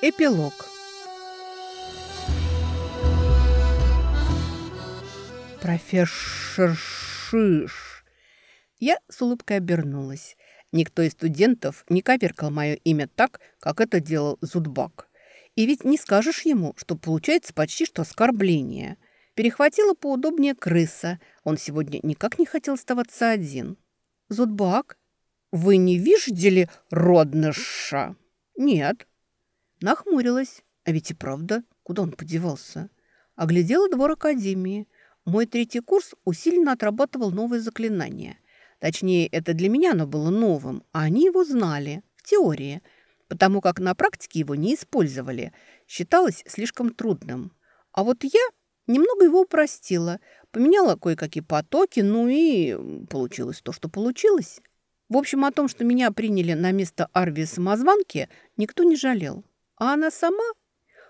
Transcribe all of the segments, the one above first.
Эпилог. Профессор Шиш. Я с улыбкой обернулась. Никто из студентов не коверкал мое имя так, как это делал Зудбак. И ведь не скажешь ему, что получается почти что оскорбление. Перехватила поудобнее крыса. Он сегодня никак не хотел оставаться один. «Зудбак, вы не видели родныша?» «Нет», Нахмурилась. А ведь и правда, куда он подевался? Оглядела двор академии. Мой третий курс усиленно отрабатывал новые заклинания. Точнее, это для меня оно было новым, а они его знали, в теории, потому как на практике его не использовали. Считалось слишком трудным. А вот я немного его упростила, поменяла кое-какие потоки, ну и получилось то, что получилось. В общем, о том, что меня приняли на место Арвии самозванки, никто не жалел. А она сама?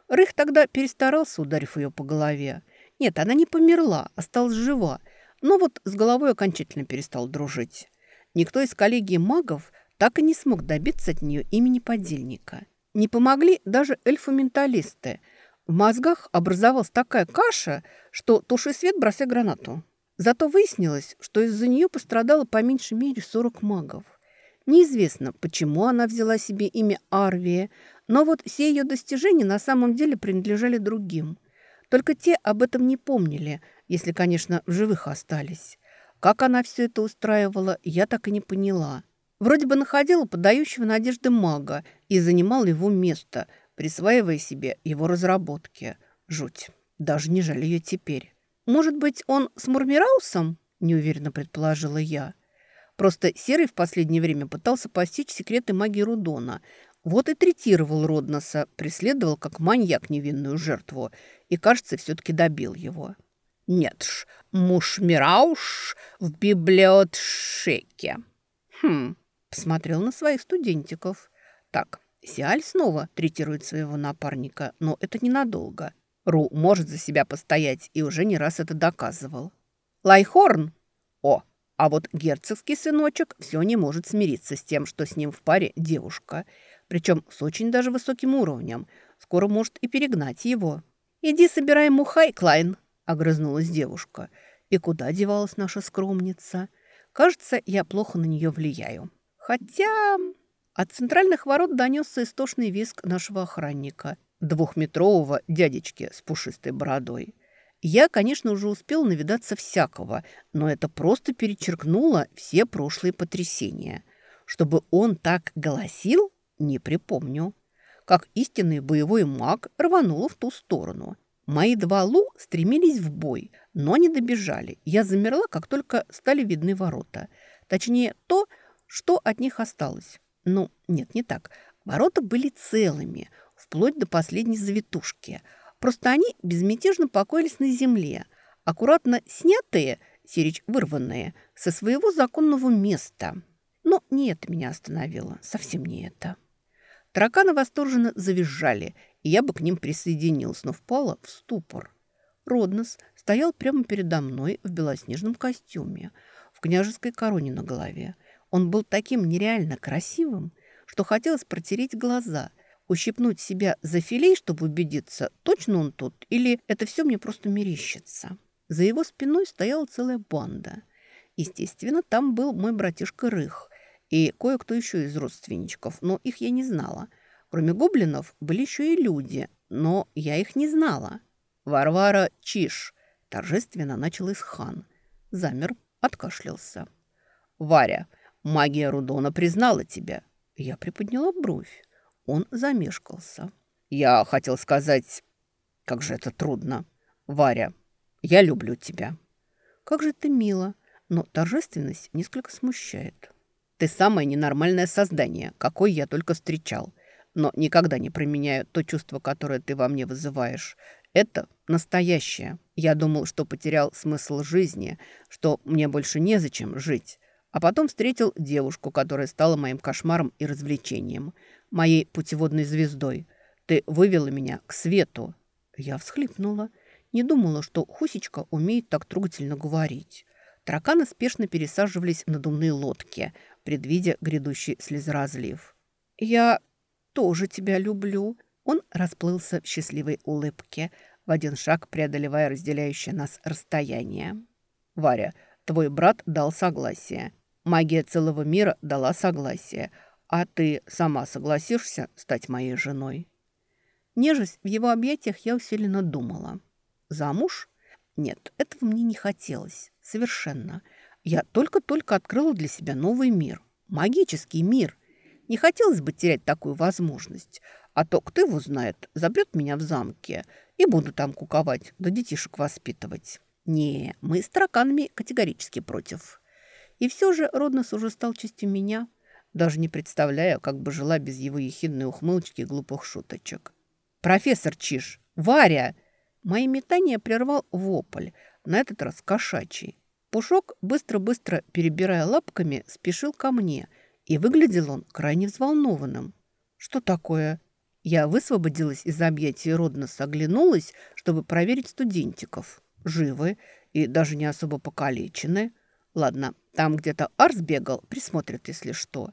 Рых тогда перестарался, ударив ее по голове. Нет, она не померла, осталась жива, но вот с головой окончательно перестал дружить. Никто из коллегии магов так и не смог добиться от нее имени подельника. Не помогли даже эльфы-менталисты. В мозгах образовалась такая каша, что туши свет, бросай гранату. Зато выяснилось, что из-за нее пострадало по меньшей мере 40 магов. Неизвестно, почему она взяла себе имя Арвия, но вот все ее достижения на самом деле принадлежали другим. Только те об этом не помнили, если, конечно, в живых остались. Как она все это устраивала, я так и не поняла. Вроде бы находила подающего надежды мага и занимала его место, присваивая себе его разработки. Жуть. Даже не жаль ее теперь. «Может быть, он с Мурмираусом?» – неуверенно предположила я. Просто Серый в последнее время пытался постичь секреты магии Рудона, вот и третировал Родноса, преследовал как маньяк невинную жертву и, кажется, все-таки добил его. Нет ж, муж Мирауш в библиотеке. Хм, посмотрел на своих студентиков. Так, Сиаль снова третирует своего напарника, но это ненадолго. Ру может за себя постоять и уже не раз это доказывал. Лайхорн! О, а вот герцогский сыночек все не может смириться с тем, что с ним в паре девушка – причем с очень даже высоким уровнем. Скоро может и перегнать его. «Иди собирай мухай, Клайн», — огрызнулась девушка. «И куда девалась наша скромница? Кажется, я плохо на нее влияю. Хотя...» От центральных ворот донесся истошный визг нашего охранника, двухметрового дядечки с пушистой бородой. Я, конечно, уже успел навидаться всякого, но это просто перечеркнуло все прошлые потрясения. Чтобы он так голосил, не припомню. Как истинный боевой маг рванула в ту сторону. Мои два лу стремились в бой, но не добежали. Я замерла, как только стали видны ворота. Точнее, то, что от них осталось. Ну, нет, не так. Ворота были целыми, вплоть до последней завитушки. Просто они безмятежно покоились на земле, аккуратно снятые, сирич вырванные, со своего законного места. Но не это меня остановило, совсем не это. Тараканы восторженно завизжали, и я бы к ним присоединился, но впала в ступор. Роднос стоял прямо передо мной в белоснежном костюме, в княжеской короне на голове. Он был таким нереально красивым, что хотелось протереть глаза, ущипнуть себя за филей, чтобы убедиться, точно он тут, или это все мне просто мерещится. За его спиной стояла целая банда. Естественно, там был мой братишка Рых, и кое-кто еще из родственничков, но их я не знала. Кроме гоблинов были еще и люди, но я их не знала. «Варвара Чиш!» – торжественно начал Исхан. Замер, откашлялся. «Варя, магия Рудона признала тебя». Я приподняла бровь. Он замешкался. «Я хотел сказать, как же это трудно. Варя, я люблю тебя». «Как же ты мило, но торжественность несколько смущает». Ты самое ненормальное создание, какое я только встречал. Но никогда не променяю то чувство, которое ты во мне вызываешь. Это настоящее. Я думал, что потерял смысл жизни, что мне больше незачем жить. А потом встретил девушку, которая стала моим кошмаром и развлечением. Моей путеводной звездой. Ты вывела меня к свету. Я всхлипнула. Не думала, что Хусечка умеет так трогательно говорить. Тараканы спешно пересаживались на думные лодки предвидя грядущий слезоразлив. «Я тоже тебя люблю», — Он расплылся в счастливой улыбке, в один шаг преодолевая разделяющее нас расстояние. «Варя, твой брат дал согласие. Магия целого мира дала согласие. А ты сама согласишься стать моей женой?» Нежесть в его объятиях я усиленно думала. «Замуж? Нет, этого мне не хотелось. Совершенно. Я только-только открыла для себя новый мир. Магический мир. Не хотелось бы терять такую возможность. А то, кто его знает, забьет меня в замке. И буду там куковать, да детишек воспитывать. Не, мы с тараканами категорически против. И все же Роднос уже стал частью меня. Даже не представляю, как бы жила без его ехидной ухмылочки и глупых шуточек. «Профессор Чиж! Варя!» Мои метания прервал вопль, на этот раз кошачий. Пушок, быстро-быстро перебирая лапками, спешил ко мне, и выглядел он крайне взволнованным. «Что такое?» Я высвободилась из объятий Родноса, оглянулась, чтобы проверить студентиков. Живы и даже не особо покалечены. Ладно, там где-то Арс бегал, присмотрит, если что.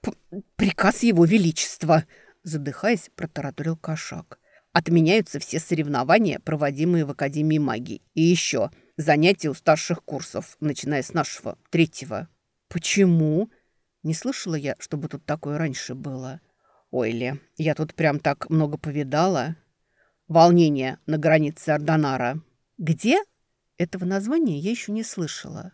П «Приказ его величества!» Задыхаясь, протараторил кошак. «Отменяются все соревнования, проводимые в Академии магии. И еще занятия у старших курсов, начиная с нашего, третьего». «Почему?» Не слышала я, чтобы тут такое раньше было. «Ой, Ле, я тут прям так много повидала». «Волнение на границе Ордонара». «Где?» Этого названия я еще не слышала.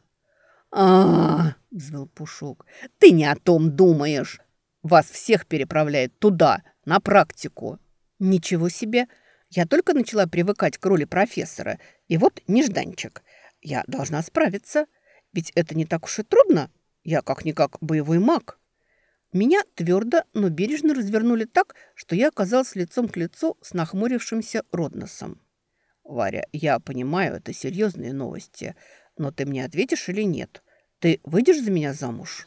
А, взвыл Пушок. «Ты не о том думаешь. Вас всех переправляет туда, на практику». «Ничего себе! Я только начала привыкать к роли профессора, и вот нежданчик. Я должна справиться, ведь это не так уж и трудно. Я как-никак боевой маг». Меня твердо, но бережно развернули так, что я оказалась лицом к лицу с нахмурившимся Родносом. «Варя, я понимаю, это серьезные новости, но ты мне ответишь или нет? Ты выйдешь за меня замуж?»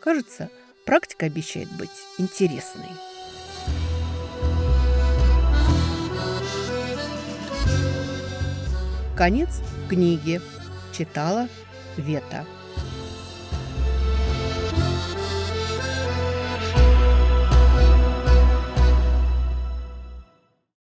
Кажется, практика обещает быть интересной. Конец книги. Читала Вета.